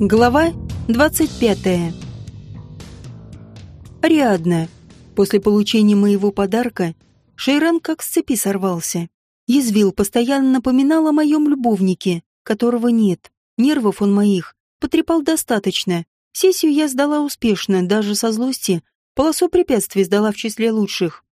Глава 25. Ариадна. После получения моего подарка Шейран как с цепи сорвался. Язвил, постоянно напоминал о моем любовнике, которого нет. Нервов он моих потрепал достаточно. Сессию я сдала успешно, даже со злости. Полосу препятствий сдала в числе лучших.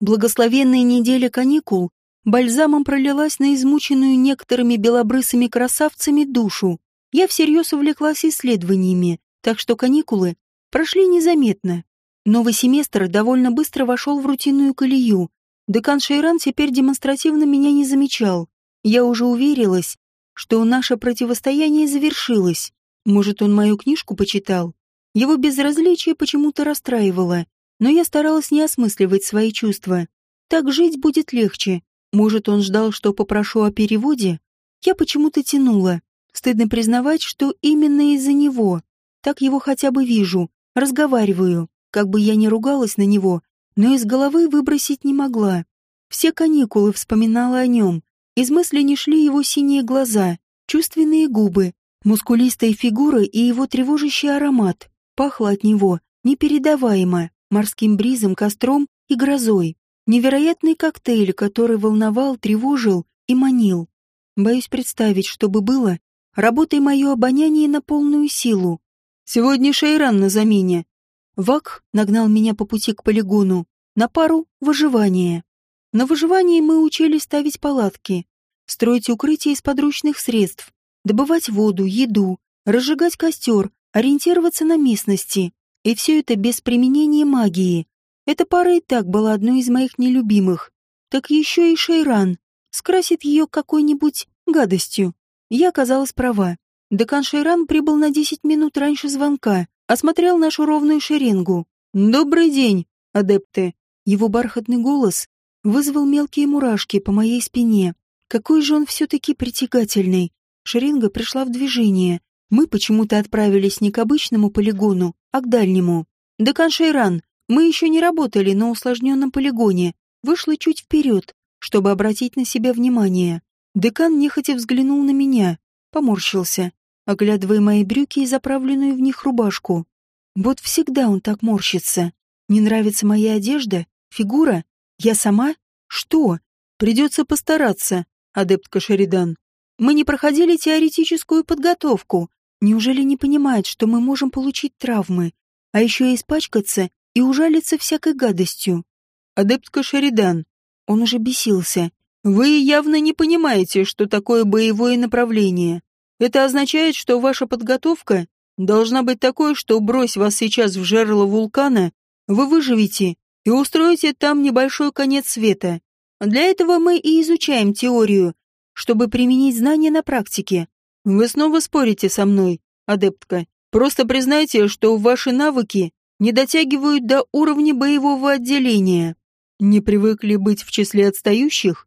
Благословенная неделя каникул бальзамом пролилась на измученную некоторыми белобрысыми красавцами душу. Я всерьез увлеклась исследованиями, так что каникулы прошли незаметно. Новый семестр довольно быстро вошел в рутинную колею. Декан Шейран теперь демонстративно меня не замечал. Я уже уверилась, что наше противостояние завершилось. Может, он мою книжку почитал? Его безразличие почему-то расстраивало, но я старалась не осмысливать свои чувства. Так жить будет легче. Может, он ждал, что попрошу о переводе? Я почему-то тянула. Стыдно признавать, что именно из-за него. Так его хотя бы вижу, разговариваю, как бы я ни ругалась на него, но из головы выбросить не могла. Все каникулы вспоминала о нем. Из мысли не шли его синие глаза, чувственные губы, мускулистая фигура и его тревожащий аромат. Пахло от него непередаваемо, морским бризом, костром и грозой. Невероятный коктейль, который волновал, тревожил и манил. Боюсь представить, что бы было, Работай мое обоняние на полную силу. Сегодня Шейран на замене. Вак нагнал меня по пути к полигону на пару выживания. На выживании мы учились ставить палатки, строить укрытия из подручных средств, добывать воду, еду, разжигать костер, ориентироваться на местности. И все это без применения магии. Эта пара и так была одной из моих нелюбимых. Так еще и Шейран скрасит ее какой-нибудь гадостью. Я оказалась права. Декан Шейран прибыл на десять минут раньше звонка, осмотрел нашу ровную шеренгу. «Добрый день, адепты!» Его бархатный голос вызвал мелкие мурашки по моей спине. Какой же он все-таки притягательный. Шеренга пришла в движение. Мы почему-то отправились не к обычному полигону, а к дальнему. Декан Шейран, мы еще не работали на усложненном полигоне. Вышла чуть вперед, чтобы обратить на себя внимание. Декан нехотя взглянул на меня, поморщился, оглядывая мои брюки и заправленную в них рубашку. Вот всегда он так морщится. Не нравится моя одежда? Фигура? Я сама? Что? Придется постараться, адептка Шеридан. Мы не проходили теоретическую подготовку. Неужели не понимает, что мы можем получить травмы, а еще и испачкаться и ужалиться всякой гадостью? Адептка Шеридан. Он уже бесился, вы явно не понимаете, что такое боевое направление. Это означает, что ваша подготовка должна быть такой, что брось вас сейчас в жерло вулкана, вы выживете и устроите там небольшой конец света. Для этого мы и изучаем теорию, чтобы применить знания на практике. Вы снова спорите со мной, адептка. Просто признайте, что ваши навыки не дотягивают до уровня боевого отделения. Не привыкли быть в числе отстающих?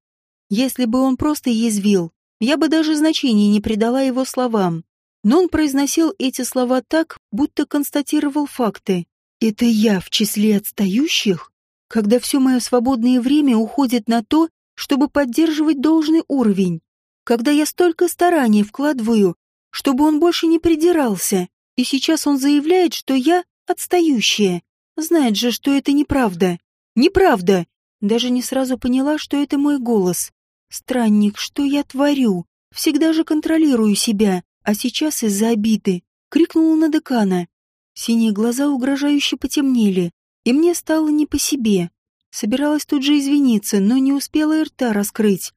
Если бы он просто язвил, я бы даже значения не придала его словам. Но он произносил эти слова так, будто констатировал факты. «Это я в числе отстающих? Когда все мое свободное время уходит на то, чтобы поддерживать должный уровень? Когда я столько стараний вкладываю, чтобы он больше не придирался, и сейчас он заявляет, что я отстающая. Знает же, что это неправда. Неправда! Даже не сразу поняла, что это мой голос. Странник, что я творю? Всегда же контролирую себя, а сейчас из-за обиды. Крикнула на декана. Синие глаза угрожающе потемнели, и мне стало не по себе. Собиралась тут же извиниться, но не успела и рта раскрыть.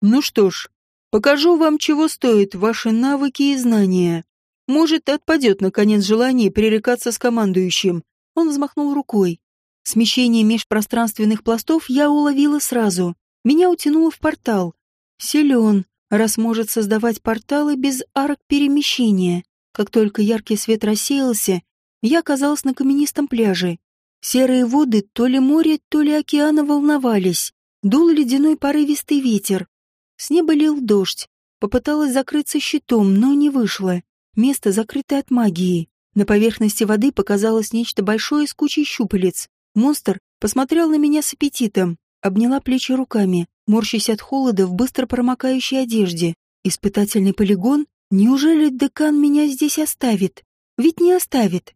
Ну что ж, покажу вам, чего стоят ваши навыки и знания. Может, отпадет, наконец, желание пререкаться с командующим. Он взмахнул рукой. Смещение межпространственных пластов я уловила сразу. Меня утянуло в портал. Силен, раз может создавать порталы без арок перемещения. Как только яркий свет рассеялся, я оказалась на каменистом пляже. Серые воды то ли море, то ли океана волновались. Дул ледяной порывистый ветер. С неба лил дождь. Попыталась закрыться щитом, но не вышло. Место закрыто от магии. На поверхности воды показалось нечто большое с кучей щупалец. Монстр посмотрел на меня с аппетитом обняла плечи руками, морщась от холода в быстро промокающей одежде. Испытательный полигон? Неужели декан меня здесь оставит? Ведь не оставит.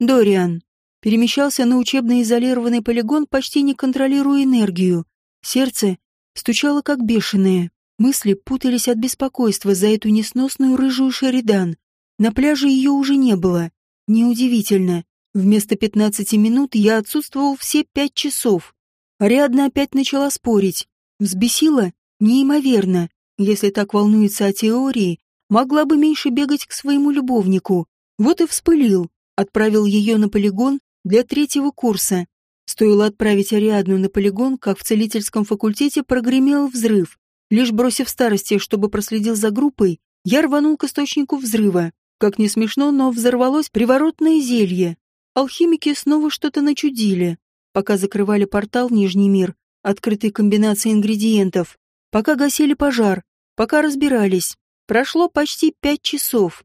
Дориан перемещался на учебно-изолированный полигон, почти не контролируя энергию. Сердце стучало как бешеное. Мысли путались от беспокойства за эту несносную рыжую Шеридан. На пляже ее уже не было. Неудивительно. Вместо пятнадцати минут я отсутствовал все пять часов. Ариадна опять начала спорить. Взбесила? Неимоверно. Если так волнуется о теории, могла бы меньше бегать к своему любовнику. Вот и вспылил. Отправил ее на полигон для третьего курса. Стоило отправить Ариадну на полигон, как в целительском факультете прогремел взрыв. Лишь бросив старости, чтобы проследил за группой, я рванул к источнику взрыва. Как не смешно, но взорвалось приворотное зелье. Алхимики снова что-то начудили. Пока закрывали портал в Нижний мир, открытой комбинацией ингредиентов, пока гасили пожар, пока разбирались. Прошло почти пять часов.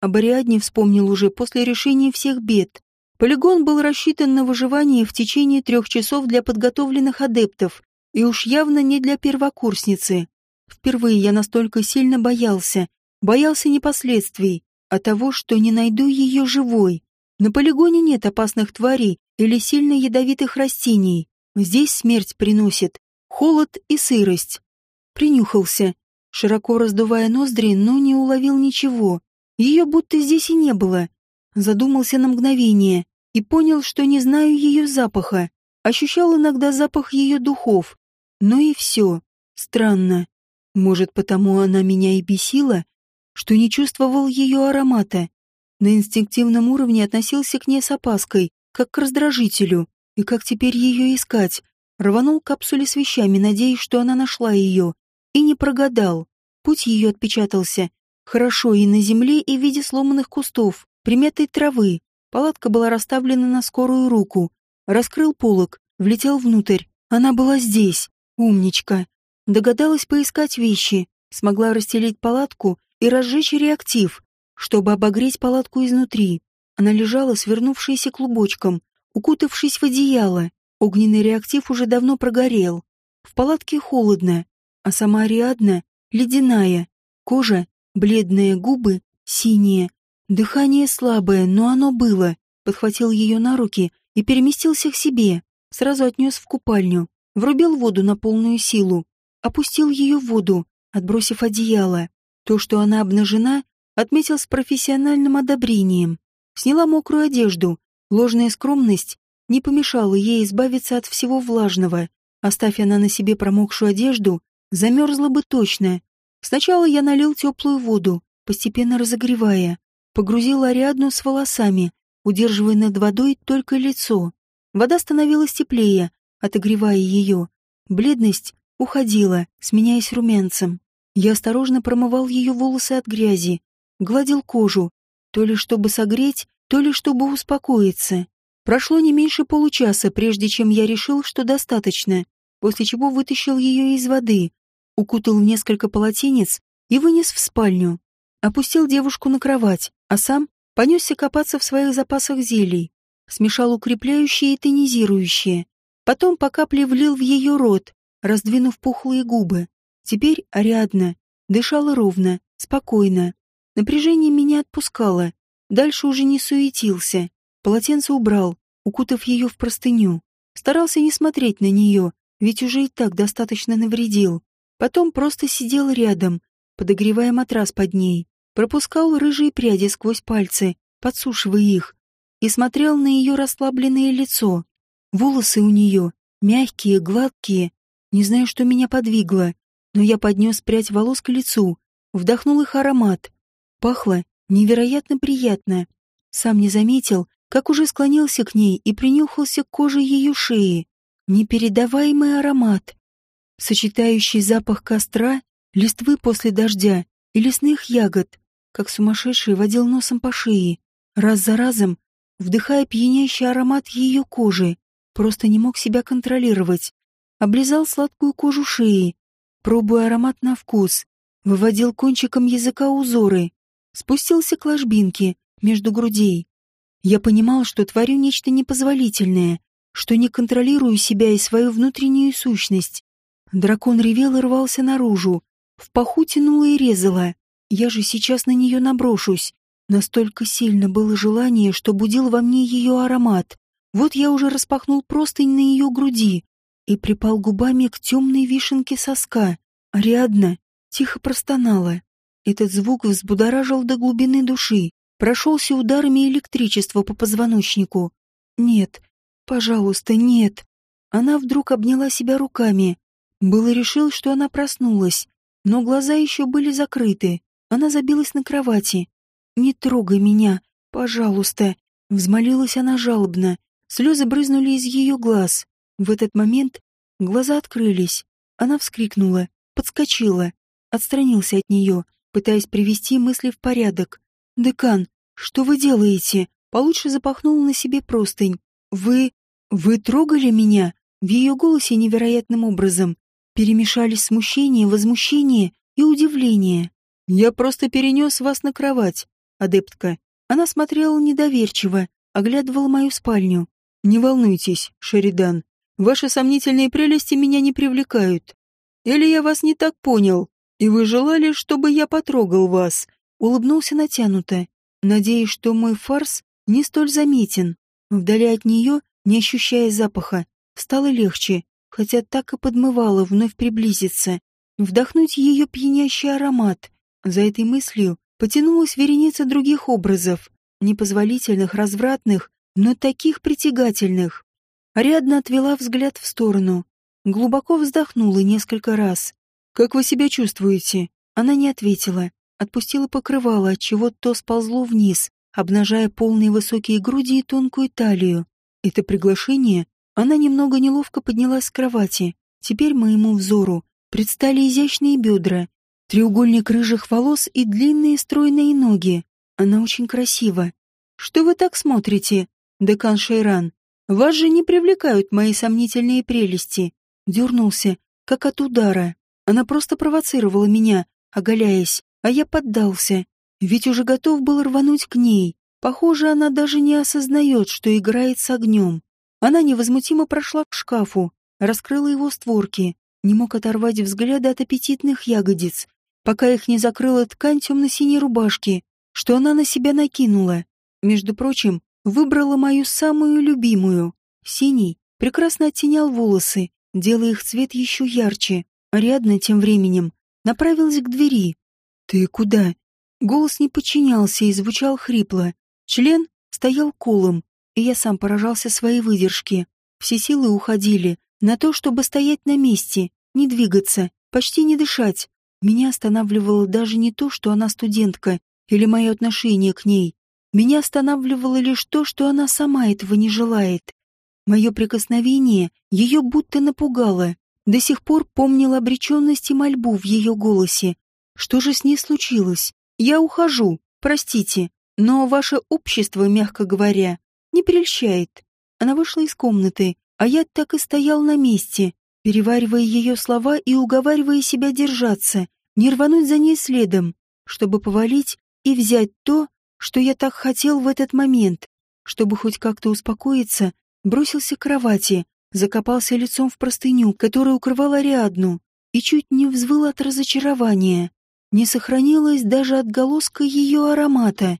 Об Ариадне вспомнил уже после решения всех бед. Полигон был рассчитан на выживание в течение трех часов для подготовленных адептов, и уж явно не для первокурсницы. Впервые я настолько сильно боялся, боялся не последствий, а того, что не найду ее живой. На полигоне нет опасных тварей или сильно ядовитых растений. Здесь смерть приносит холод и сырость. Принюхался, широко раздувая ноздри, но не уловил ничего. Ее будто здесь и не было. Задумался на мгновение и понял, что не знаю ее запаха. Ощущал иногда запах ее духов. Но и все. Странно. Может, потому она меня и бесила, что не чувствовал ее аромата. На инстинктивном уровне относился к ней с опаской, как к раздражителю, и как теперь ее искать. Рванул капсуле с вещами, надеясь, что она нашла ее, и не прогадал. Путь ее отпечатался. Хорошо и на земле, и в виде сломанных кустов, примятой травы. Палатка была расставлена на скорую руку. Раскрыл полог, влетел внутрь. Она была здесь. Умничка. Догадалась поискать вещи, смогла расстелить палатку и разжечь реактив, чтобы обогреть палатку изнутри. Она лежала, свернувшаяся клубочком, укутавшись в одеяло. Огненный реактив уже давно прогорел. В палатке холодно, а сама Ариадна ледяная. Кожа, бледные губы, синие. Дыхание слабое, но оно было. Подхватил ее на руки и переместился к себе. Сразу отнес в купальню. Врубил воду на полную силу. Опустил ее в воду, отбросив одеяло. То, что она обнажена, отметил с профессиональным одобрением. Сняла мокрую одежду. Ложная скромность не помешала ей избавиться от всего влажного. Оставь она на себе промокшую одежду, замерзла бы точно. Сначала я налил теплую воду, постепенно разогревая. Погрузил Ариадну с волосами, удерживая над водой только лицо. Вода становилась теплее, отогревая ее. Бледность уходила, сменяясь румянцем. Я осторожно промывал ее волосы от грязи, гладил кожу, то ли чтобы согреть, то ли чтобы успокоиться. Прошло не меньше получаса, прежде чем я решил, что достаточно, после чего вытащил ее из воды, укутал в несколько полотенец и вынес в спальню. Опустил девушку на кровать, а сам понесся копаться в своих запасах зелий. Смешал укрепляющие и тонизирующие. Потом по капле влил в ее рот, раздвинув пухлые губы. Теперь Ариадна дышала ровно, спокойно. Напряжение меня отпускало. Дальше уже не суетился. Полотенце убрал, укутав ее в простыню. Старался не смотреть на нее, ведь уже и так достаточно навредил. Потом просто сидел рядом, подогревая матрас под ней. Пропускал рыжие пряди сквозь пальцы, подсушивая их, и смотрел на ее расслабленное лицо. Волосы у нее мягкие, гладкие. Не знаю, что меня подвигло но я поднес прядь волос к лицу, вдохнул их аромат. Пахло невероятно приятно. Сам не заметил, как уже склонился к ней и принюхался к коже ее шеи. Непередаваемый аромат, сочетающий запах костра, листвы после дождя и лесных ягод, как сумасшедший водил носом по шее, раз за разом, вдыхая пьянящий аромат ее кожи, просто не мог себя контролировать. Облизал сладкую кожу шеи, пробуя аромат на вкус, выводил кончиком языка узоры, спустился к ложбинке между грудей. Я понимал, что творю нечто непозволительное, что не контролирую себя и свою внутреннюю сущность. Дракон ревел и рвался наружу, в паху тянуло и резало. Я же сейчас на нее наброшусь. Настолько сильно было желание, что будил во мне ее аромат. Вот я уже распахнул простынь на ее груди и припал губами к темной вишенке соска. Ариадна тихо простонала. Этот звук взбудоражил до глубины души, прошелся ударами электричества по позвоночнику. «Нет, пожалуйста, нет». Она вдруг обняла себя руками. Было решил, что она проснулась, но глаза еще были закрыты. Она забилась на кровати. «Не трогай меня, пожалуйста», — взмолилась она жалобно. Слезы брызнули из ее глаз. В этот момент глаза открылись. Она вскрикнула, подскочила, отстранился от нее, пытаясь привести мысли в порядок. «Декан, что вы делаете?» Получше запахнул на себе простынь. «Вы... вы трогали меня?» В ее голосе невероятным образом перемешались смущение, возмущение и удивление. «Я просто перенес вас на кровать, адептка». Она смотрела недоверчиво, оглядывала мою спальню. «Не волнуйтесь, Шеридан. Ваши сомнительные прелести меня не привлекают. Или я вас не так понял, и вы желали, чтобы я потрогал вас?» Улыбнулся натянуто, надеясь, что мой фарс не столь заметен. Вдали от нее, не ощущая запаха, стало легче, хотя так и подмывало вновь приблизиться, вдохнуть ее пьянящий аромат. За этой мыслью потянулась вереница других образов, непозволительных, развратных, но таких притягательных. Ариадна отвела взгляд в сторону, глубоко вздохнула несколько раз. «Как вы себя чувствуете?» Она не ответила, отпустила покрывало, отчего то сползло вниз, обнажая полные высокие груди и тонкую талию. Это приглашение? Она немного неловко поднялась с кровати. Теперь моему взору предстали изящные бедра, треугольник рыжих волос и длинные стройные ноги. Она очень красива. «Что вы так смотрите?» декан Шейран. Вас же не привлекают мои сомнительные прелести. Дернулся, как от удара. Она просто провоцировала меня, оголяясь, а я поддался. Ведь уже готов был рвануть к ней. Похоже, она даже не осознает, что играет с огнем. Она невозмутимо прошла к шкафу, раскрыла его створки, не мог оторвать взгляда от аппетитных ягодиц, пока их не закрыла ткань темно-синей рубашки, что она на себя накинула. Между прочим, Выбрала мою самую любимую. Синий прекрасно оттенял волосы, делая их цвет еще ярче. Ариадна тем временем направилась к двери. «Ты куда?» Голос не подчинялся и звучал хрипло. Член стоял колом, и я сам поражался своей выдержке. Все силы уходили на то, чтобы стоять на месте, не двигаться, почти не дышать. Меня останавливало даже не то, что она студентка, или мое отношение к ней. Меня останавливало лишь то, что она сама этого не желает. Мое прикосновение ее будто напугало. До сих пор помнила обреченность и мольбу в ее голосе. Что же с ней случилось? Я ухожу, простите, но ваше общество, мягко говоря, не прельщает. Она вышла из комнаты, а я так и стоял на месте, переваривая ее слова и уговаривая себя держаться, не рвануть за ней следом, чтобы повалить и взять то, что я так хотел в этот момент, чтобы хоть как-то успокоиться, бросился к кровати, закопался лицом в простыню, которая укрывала Ариадну, и чуть не взвыл от разочарования. Не сохранилось даже отголоска ее аромата.